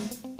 you.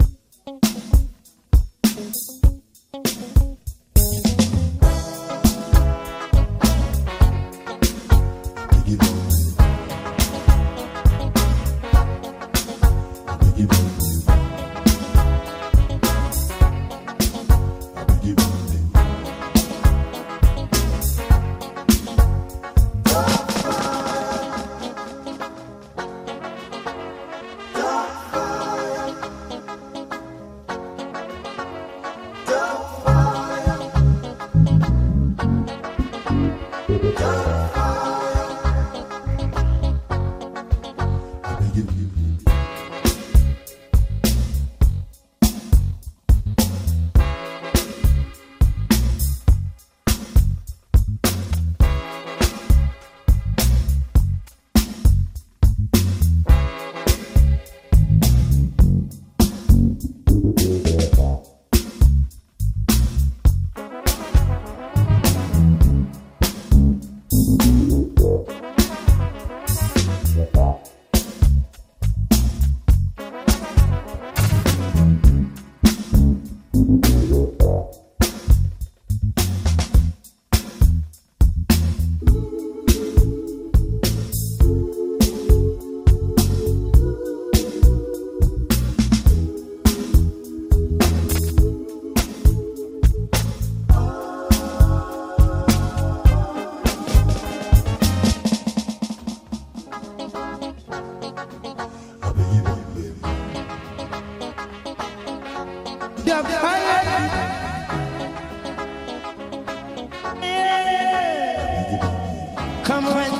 Come on.